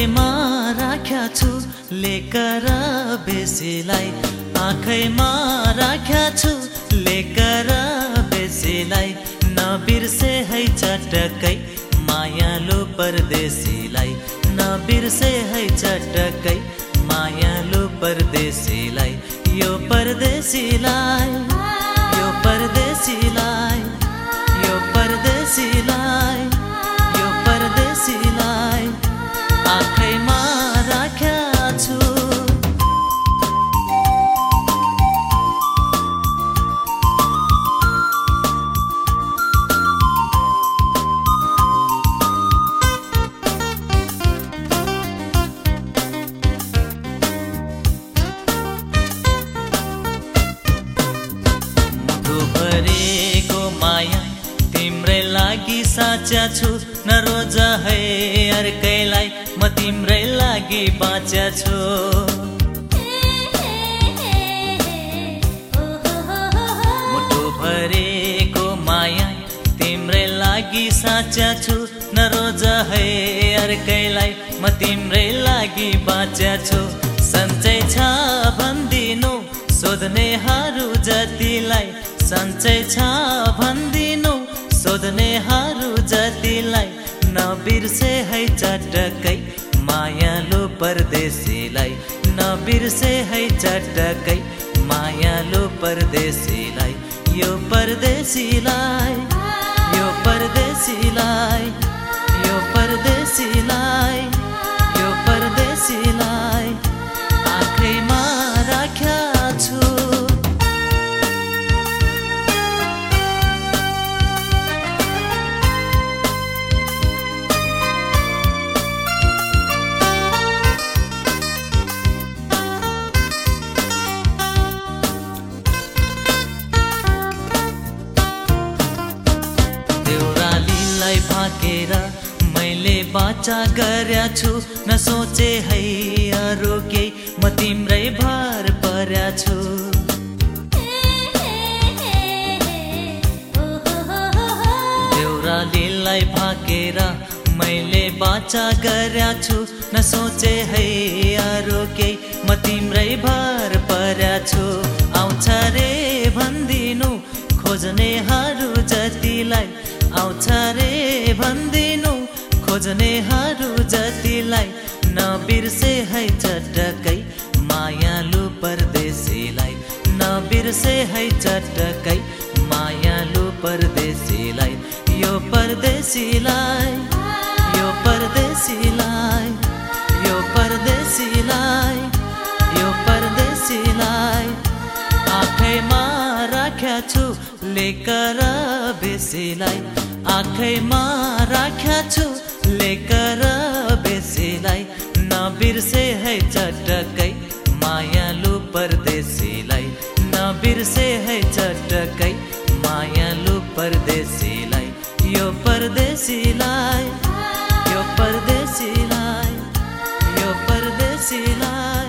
राख्या छु लेकर बेसीलाई आँखैमा राख्या छु लेकर बेसीलाई नबिर्से है चटकै मायालु परदेशीलाई नबिर्से है चटकै मायालु परदेशीलाई यो परदेशीलाई यो परदेशीलाई। साचा छु नरोज है अर्कैलाई म तिम्रै लागि बाँच्या छु। मुटु भरेको माया तिम्रै लागि साचा छु नरोज है अर्कैलाई म तिम्रै लागि बाँच्या छु। सन्चै छ भनिदिनु सोध्नेहरू जतिलाई। सन्चै छ भनिदिनु सोध्नेहरू नबिर्से है चटकै मायालु परदेशीलाई। नबिर्से है चटकै मायालु परदेशीलाई। यो परदेशीलाई यो परदेशीलाई। फाकेर मैले बाचा गर्या छु। नसोचे है अरू केही म तिम्रै भर पर्या छु। देउरालीलाई फाकेर मैले बाचा गर्या छु। नसोचे है अरू केही म तिम्रै भर पर्या छु। खोज्नेहरू जतिलाई नबिर्से है चटकै मायालु परदेशीलाई नबिर्से है चटकै मायालु परदेशीलाई यो परदेशीलाई यो परदेशीलाई यो परदेशीलाई यो परदेशीलाई आँखैमा राख्या छु लेकर बेसीलाई आँखैमा राख्या छु लेकर बेसीलाई नबिर्से है चटकै मायालु परदेशीलाई नबिर्से है चटकै मायालु परदेशीलाई यो परदेशीलाई यो परदेशीलाई यो परदेशीलाई